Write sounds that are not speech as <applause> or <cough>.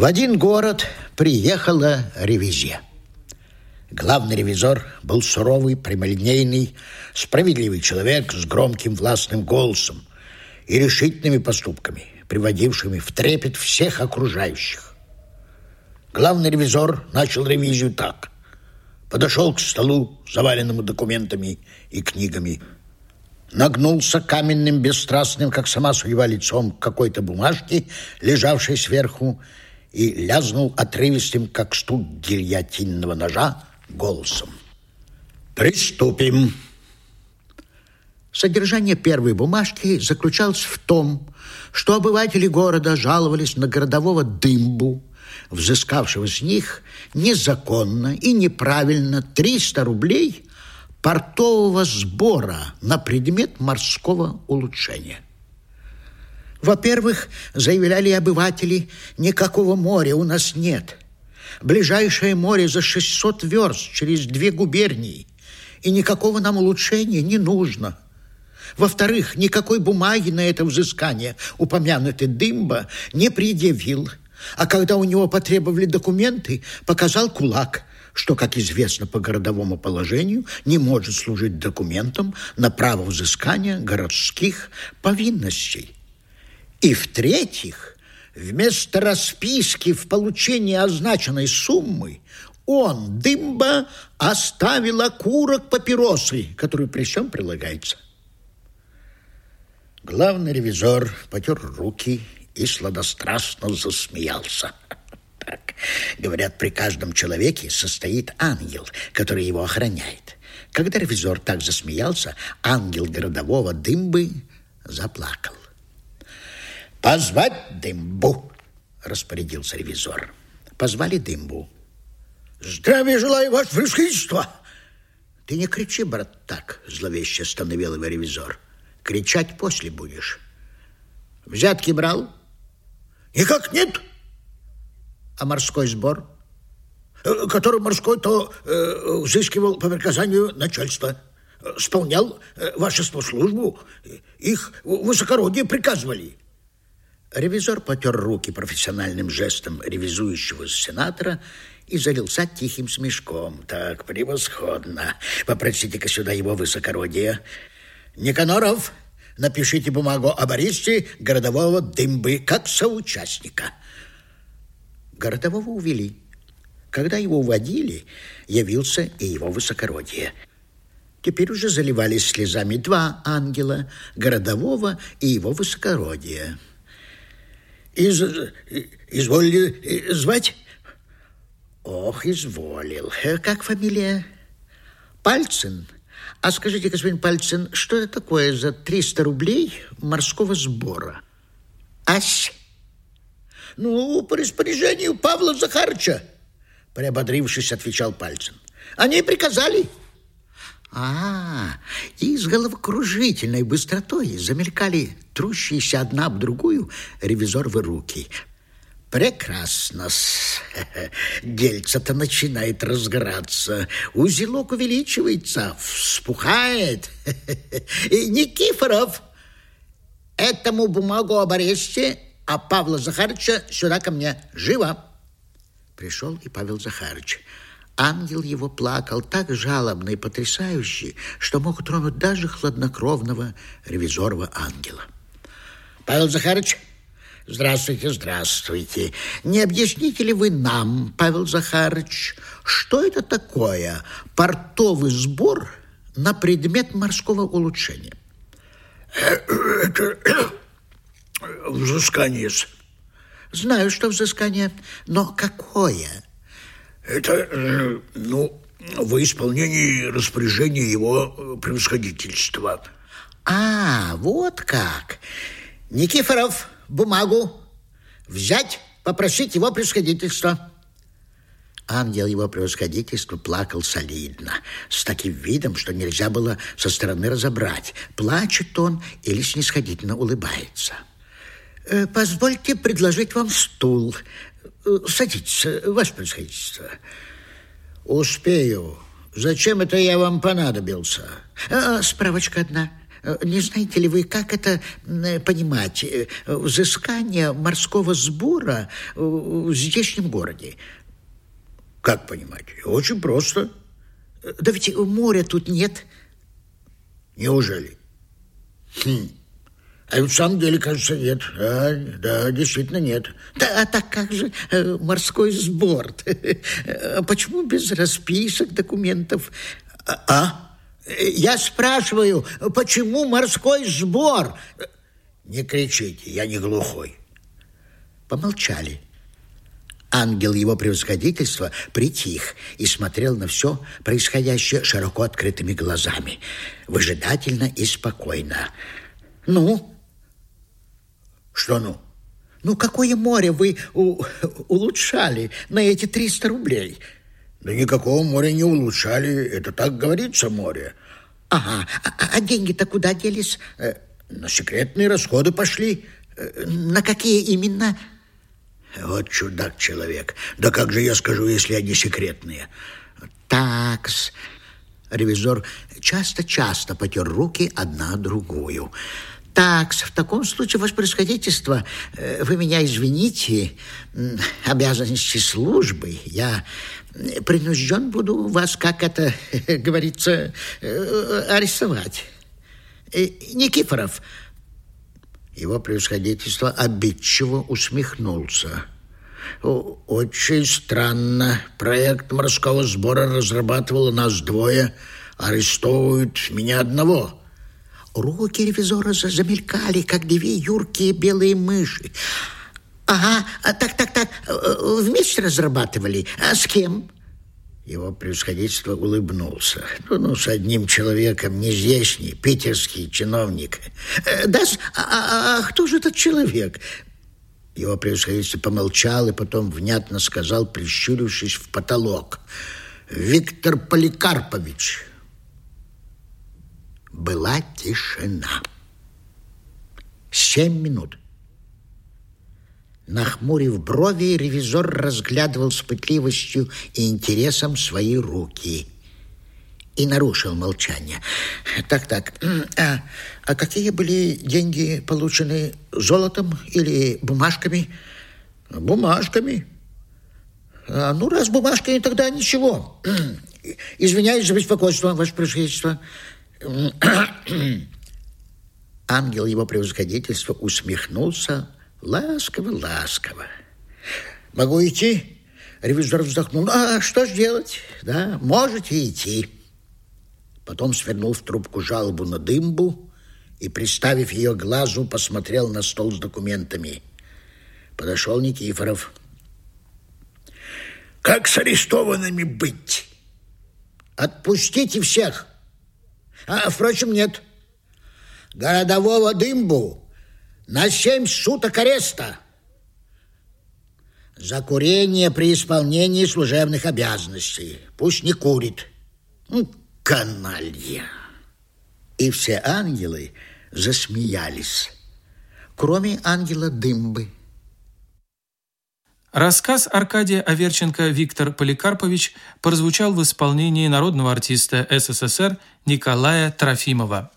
В один город приехала ревизия. Главный ревизор был суровый, прямолинейный, справедливый человек с громким властным голосом и решительными поступками, приводившими в трепет всех окружающих. Главный ревизор начал ревизию так. Подошел к столу, заваленному документами и книгами, нагнулся каменным, бесстрастным, как сама судьба, лицом к какой-то бумажке, лежавшей сверху, и лязнул отрывистым, как стук гильотинного ножа, голосом. «Приступим!» Содержание первой бумажки заключалось в том, что обыватели города жаловались на городового Дымбу, взыскавшего с них незаконно и неправильно 300 рублей портового сбора на предмет морского улучшения. Во-первых, заявляли обыватели, никакого моря у нас нет. Ближайшее море за 600 верст через две губернии, и никакого нам улучшения не нужно. Во-вторых, никакой бумаги на это взыскание упомянутый Дымба не предъявил, а когда у него потребовали документы, показал кулак, что, как известно по городовому положению, не может служить документом на право взыскания городских повинностей. И в-третьих, вместо расписки в получении означенной суммы он, Дымба, оставил окурок папиросы, который при всем прилагается. Главный ревизор потер руки и сладострастно засмеялся. <laughs> Так, говорят, при каждом человеке состоит ангел, который его охраняет. Когда ревизор так засмеялся, ангел городового Дымбы заплакал. «Позвать Дымбу!» – распорядился ревизор. Позвали Дымбу. «Здравия желаю, ваше превосходительство!» «Ты не кричи, брат, так!» – зловеще остановил его ревизор. «Кричать после будешь». «Взятки брал?» «Никак нет!» «А морской сбор?» «Э, «Который морской, то э, взыскивал по приказанию начальства» исполнял э, вашу службу. Их высокородие приказывали. Ревизор потер руки профессиональным жестом ревизующего сенатора и залился тихим смешком. Так, превосходно. Попросите-ка сюда его высокородие. Никаноров, напишите бумагу об аресте городового Дымбы как соучастника. Городового увели. Когда его уводили, явился и его высокородие. Теперь уже заливались слезами два ангела, городового и его высокородия. Из, изволили звать? Ох, изволил. Э, как фамилия? Пальцин. А скажите, господин Пальцин, что это такое за 300 рублей морского сбора? Ась? Ну, по распоряжению Павла Захарыча, приободрившись, отвечал Пальцин. Они приказали. А, и с головокружительной быстротой замелькали трущиеся одна об другую ревизоровы руки. Прекрасно. Дельца-то <laughs> начинает разгораться. Узелок увеличивается, вспухает. <laughs> Никифоров, этому бумагу об аресте, а Павла Захарыча сюда ко мне. Живо. Пришел и Павел Захарыч. Ангел его плакал так жалобно и потрясающе, что мог тронуть даже хладнокровного ревизорова ангела. Павел Захарович, здравствуйте, здравствуйте. Не объясните ли вы нам, Павел Захарович, что это такое портовый сбор на предмет морского улучшения? Это взыскание. Знаю, что взыскание, но какое? Это, э, ну, в исполнении распоряжения его э, превосходительства. А, вот как. Никифоров, бумагу взять, попросить его превосходительства. Ангел его превосходительства плакал солидно, с таким видом, что нельзя было со стороны разобрать, плачет он или снисходительно улыбается. «Э, «Позвольте предложить вам стул. Э, садитесь, ваше происходительство. Успею. Зачем это я вам понадобился? А, справочка одна. Не знаете ли вы, как это понимать? Взыскание морского сбора в здешнем городе. Как понимать? Очень просто. Да ведь моря тут нет. Неужели? Хм. А в самом деле, кажется, нет. Да, да, действительно нет. Да, а так как же э, морской сбор? <laughs> А почему без расписок, документов? А? а? Я спрашиваю, почему морской сбор? Не кричите, я не глухой. Помолчали. Ангел его превосходительства притих и смотрел на все происходящее широко открытыми глазами, выжидательно и спокойно. «Ну?» «Что ну?» «Ну, какое море вы у улучшали на эти 300 рублей?» «Да никакого моря не улучшали, это так говорится море». «Ага, а, а деньги-то куда делись?» э, «На секретные расходы пошли». Э, «На какие именно?» Вот чудак-человек. Да как же я скажу, если они секретные? Такс. Ревизор часто-часто потер руки одна другую. Такс, в таком случае, ваше происходительство, э, вы меня извините, обязанности службы, я принужден буду вас, как это <laughs> говорится, э, арестовать. Э, Никифоров, его превосходительство обидчиво усмехнулся. «Очень странно. Проект морского сбора разрабатывало нас двое. Арестовывают меня одного». Руки ревизора замелькали, как две юркие белые мыши. «Ага, так, так, так, вместе разрабатывали? А с кем?» Его превосходительство улыбнулся. Ну, ну, с одним человеком, не здешний, питерский чиновник. Э, да, а, а, а кто же этот человек? Его превосходительство помолчал и потом внятно сказал, прищурившись в потолок. Виктор Поликарпович. Была тишина. Семь минут. Нахмурив брови, ревизор разглядывал с пытливостью и интересом свои руки. И нарушил молчание. Так-так, а, а какие были деньги получены золотом или бумажками? Бумажками. А, ну, раз бумажками, тогда ничего. Извиняюсь за беспокойство, ваше превосходительство. Ангел его превосходительства усмехнулся, Ласково-ласково. Могу идти? Ревизор вздохнул. А что ж делать? Да, можете идти. Потом свернул в трубку жалобу на дымбу и, приставив ее глазу, посмотрел на стол с документами. Подошел Никифоров. Как с арестованными быть? Отпустите всех. А, впрочем, нет. Городового дымбу на семь суток ареста за курение при исполнении служебных обязанностей. Пусть не курит. Ну, каналья. И все ангелы засмеялись, кроме ангела Дымбы. Рассказ Аркадия Аверченко «Виктор Поликарпович» прозвучал в исполнении народного артиста СССР Николая Трофимова.